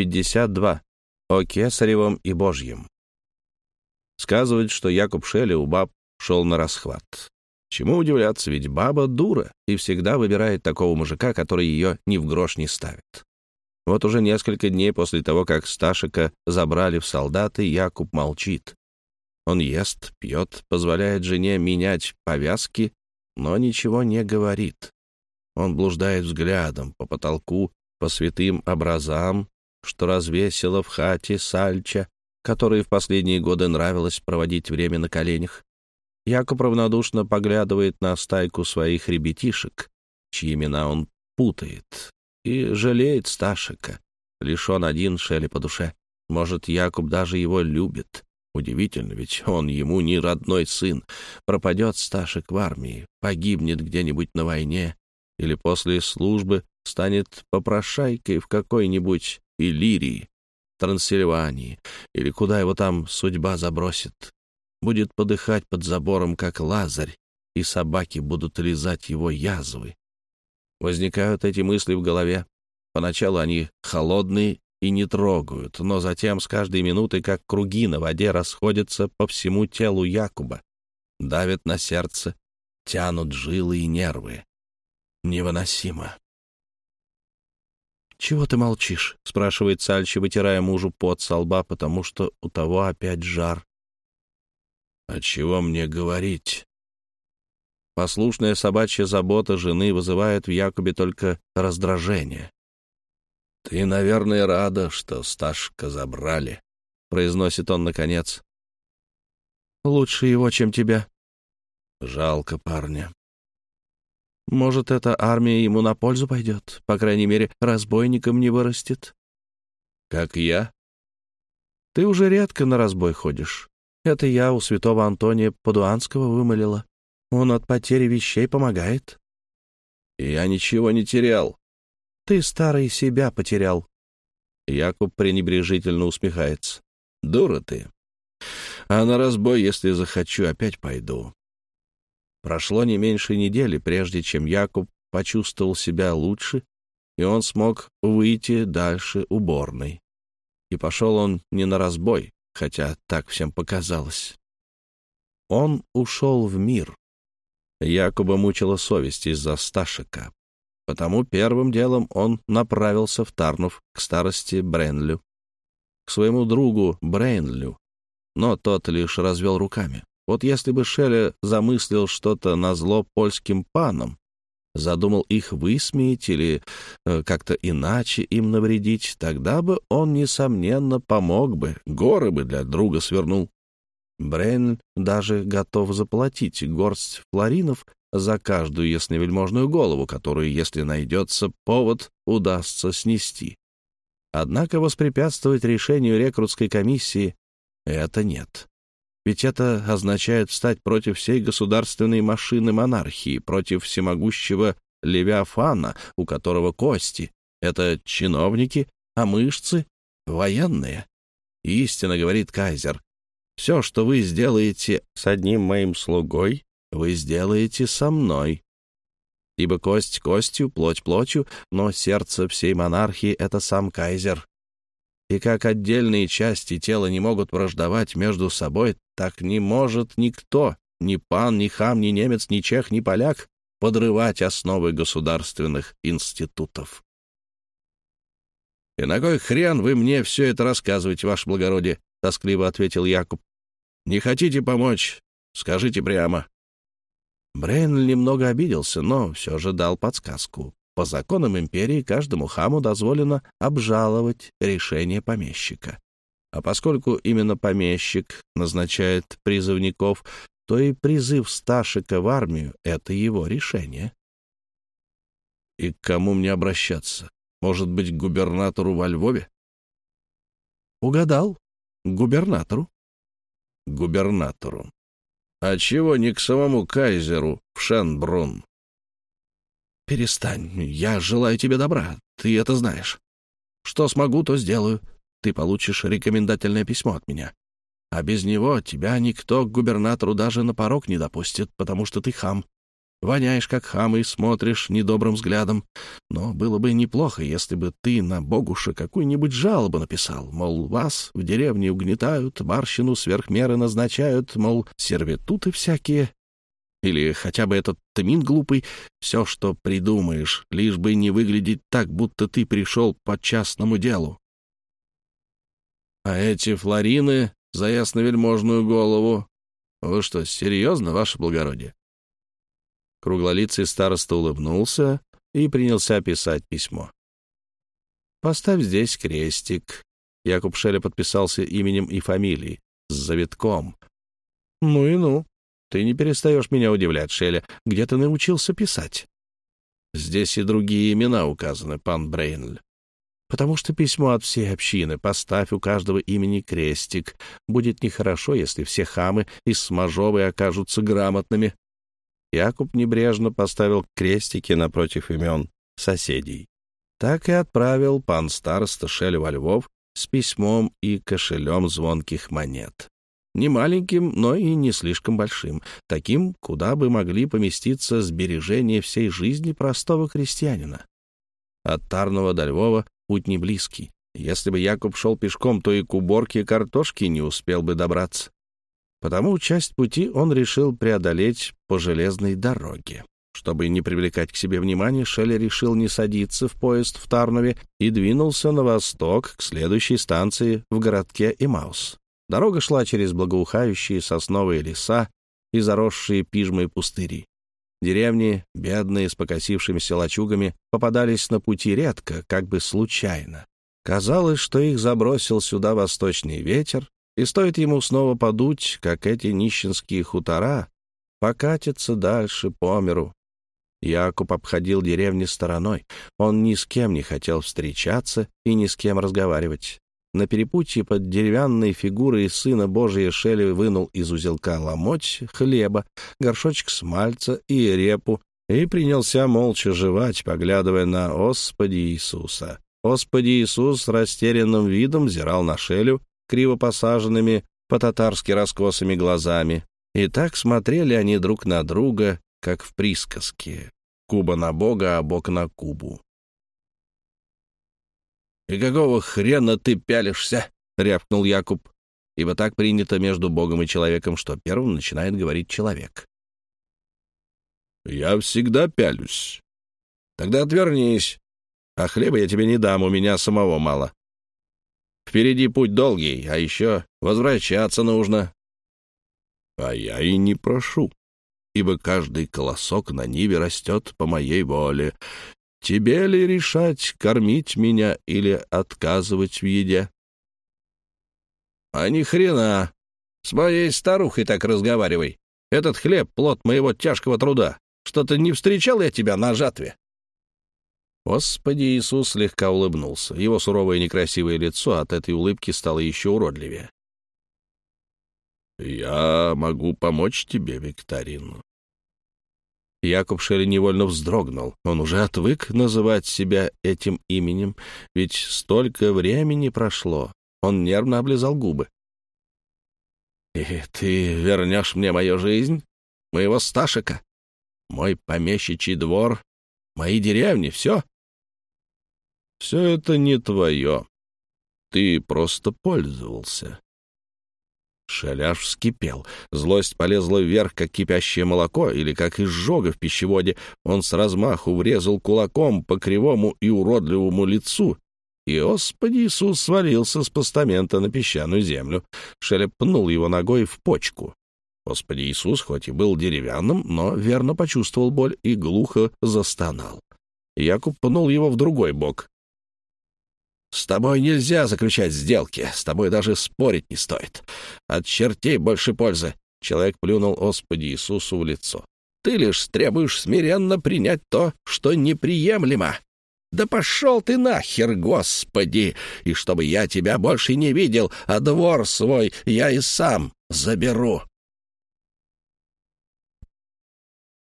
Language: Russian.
52. О Кесаревом и Божьем. Сказывают, что Якуб Шелли у баб шел на расхват. Чему удивляться, ведь баба дура и всегда выбирает такого мужика, который ее ни в грош не ставит. Вот уже несколько дней после того, как Сташика забрали в солдаты, Якуб молчит. Он ест, пьет, позволяет жене менять повязки, но ничего не говорит. Он блуждает взглядом по потолку, по святым образам, что развесила в хате Сальча, которой в последние годы нравилось проводить время на коленях. Якоб равнодушно поглядывает на стайку своих ребятишек, чьи имена он путает, и жалеет Сташика. Лишь он один Шелли по душе. Может, Якуб даже его любит. Удивительно, ведь он ему не родной сын. Пропадет Сташек в армии, погибнет где-нибудь на войне или после службы станет попрошайкой в какой-нибудь Иллирии, Трансильвании или куда его там судьба забросит. Будет подыхать под забором, как лазарь, и собаки будут лизать его язвы. Возникают эти мысли в голове. Поначалу они холодные и не трогают, но затем с каждой минутой, как круги на воде, расходятся по всему телу Якуба, давят на сердце, тянут жилы и нервы. Невыносимо. «Чего ты молчишь?» — спрашивает Сальчи, вытирая мужу пот со лба, потому что у того опять жар. «А чего мне говорить?» Послушная собачья забота жены вызывает в Якубе только раздражение. «Ты, наверное, рада, что Сташка забрали», — произносит он наконец. «Лучше его, чем тебя». «Жалко парня. Может, эта армия ему на пользу пойдет? По крайней мере, разбойником не вырастет. Как я? Ты уже редко на разбой ходишь. Это я у святого Антония Падуанского вымолила. Он от потери вещей помогает. Я ничего не терял. Ты старый себя потерял. Якуб пренебрежительно усмехается. Дура ты. А на разбой, если захочу, опять пойду. Прошло не меньше недели, прежде чем Якуб почувствовал себя лучше, и он смог выйти дальше уборной. И пошел он не на разбой, хотя так всем показалось. Он ушел в мир. Якуба мучила совесть из-за Сташика, потому первым делом он направился в Тарнов к старости Бренлю, к своему другу Брейнлю, но тот лишь развел руками. Вот если бы Шелли замыслил что-то на зло польским панам, задумал их высмеять или э, как-то иначе им навредить, тогда бы он, несомненно, помог бы, горы бы для друга свернул. Брейн даже готов заплатить горсть флоринов за каждую ясновельможную голову, которую, если найдется повод, удастся снести. Однако воспрепятствовать решению рекрутской комиссии — это нет. Ведь это означает встать против всей государственной машины монархии, против всемогущего Левиафана, у которого кости — это чиновники, а мышцы — военные. Истинно, говорит кайзер, все, что вы сделаете с одним моим слугой, вы сделаете со мной. Ибо кость костью, плоть плотью, но сердце всей монархии — это сам кайзер. И как отдельные части тела не могут враждовать между собой, так не может никто, ни пан, ни хам, ни немец, ни чех, ни поляк, подрывать основы государственных институтов. «И на кой хрен вы мне все это рассказываете, ваше благородие?» — тоскливо ответил Якуб. «Не хотите помочь? Скажите прямо». Брейн немного обиделся, но все же дал подсказку. По законам империи каждому хаму дозволено обжаловать решение помещика. А поскольку именно помещик назначает призывников, то и призыв Сташика в армию — это его решение. И к кому мне обращаться? Может быть, к губернатору во Львове? Угадал. К губернатору. К губернатору. А чего не к самому кайзеру в Шенбрунн? «Перестань. Я желаю тебе добра. Ты это знаешь. Что смогу, то сделаю. Ты получишь рекомендательное письмо от меня. А без него тебя никто к губернатору даже на порог не допустит, потому что ты хам. Воняешь, как хам, и смотришь недобрым взглядом. Но было бы неплохо, если бы ты на Богуша какую-нибудь жалобу написал, мол, вас в деревне угнетают, барщину сверх меры назначают, мол, сервитуты всякие. Или хотя бы этот Тамин глупый, все, что придумаешь, лишь бы не выглядеть так, будто ты пришел по частному делу. А эти флорины за ясновельможную голову. Вы что, серьезно, ваше благородие? Круглолицый староста улыбнулся и принялся писать письмо. «Поставь здесь крестик». Якуб Шеля подписался именем и фамилией, с завитком. «Ну и ну. Ты не перестаешь меня удивлять, Шеля. Где ты научился писать?» «Здесь и другие имена указаны, пан Брейнль. Потому что письмо от всей общины. Поставь у каждого имени крестик. Будет нехорошо, если все хамы из Смажовой окажутся грамотными. Якуб небрежно поставил крестики напротив имен соседей. Так и отправил пан староста Шель во Львов с письмом и кошелем звонких монет. Не маленьким, но и не слишком большим, таким, куда бы могли поместиться сбережения всей жизни простого крестьянина. От Тарного до Львова путь не близкий. Если бы Якуб шел пешком, то и к уборке картошки не успел бы добраться. Потому часть пути он решил преодолеть по железной дороге. Чтобы не привлекать к себе внимания, Шелли решил не садиться в поезд в Тарнове и двинулся на восток к следующей станции в городке Имаус. Дорога шла через благоухающие сосновые леса и заросшие пижмой пустыри. Деревни, бедные, с покосившимися лачугами, попадались на пути редко, как бы случайно. Казалось, что их забросил сюда восточный ветер, и стоит ему снова подуть, как эти нищенские хутора покатятся дальше по миру. Якуб обходил деревни стороной. Он ни с кем не хотел встречаться и ни с кем разговаривать. На перепутье под деревянной фигурой сына Божия Шелли вынул из узелка ломоть хлеба, горшочек смальца и репу и принялся молча жевать, поглядывая на Господи Иисуса. Господи Иисус с растерянным видом взирал на Шелю криво посаженными, по-татарски раскосыми глазами. И так смотрели они друг на друга, как в присказке. Куба на Бога, а Бог на Кубу. «И какого хрена ты пялишься?» — рявкнул Якуб. Ибо так принято между Богом и человеком, что первым начинает говорить человек. «Я всегда пялюсь. Тогда отвернись. А хлеба я тебе не дам, у меня самого мало. Впереди путь долгий, а еще возвращаться нужно. А я и не прошу, ибо каждый колосок на ниве растет по моей воле. Тебе ли решать, кормить меня или отказывать в еде? А ни хрена. С моей старухой так разговаривай. Этот хлеб — плод моего тяжкого труда. Что-то не встречал я тебя на жатве. Господи Иисус слегка улыбнулся. Его суровое некрасивое лицо от этой улыбки стало еще уродливее. «Я могу помочь тебе, Викторин». Якоб Шелли невольно вздрогнул. Он уже отвык называть себя этим именем, ведь столько времени прошло. Он нервно облизал губы. «И ты вернешь мне мою жизнь, моего Сташика, мой помещичий двор, мои деревни, все?» Все это не твое. Ты просто пользовался. Шаляш вскипел. Злость полезла вверх, как кипящее молоко или как изжога в пищеводе. Он с размаху врезал кулаком по кривому и уродливому лицу. И, Господи Иисус, свалился с постамента на песчаную землю. Шеля пнул его ногой в почку. Господи Иисус, хоть и был деревянным, но верно почувствовал боль и глухо застонал. Якуб пнул его в другой бок. С тобой нельзя заключать сделки, с тобой даже спорить не стоит. От чертей больше пользы. Человек плюнул Господи Иисусу в лицо. Ты лишь требуешь смиренно принять то, что неприемлемо. Да пошел ты нахер, Господи! И чтобы я тебя больше не видел, а двор свой я и сам заберу.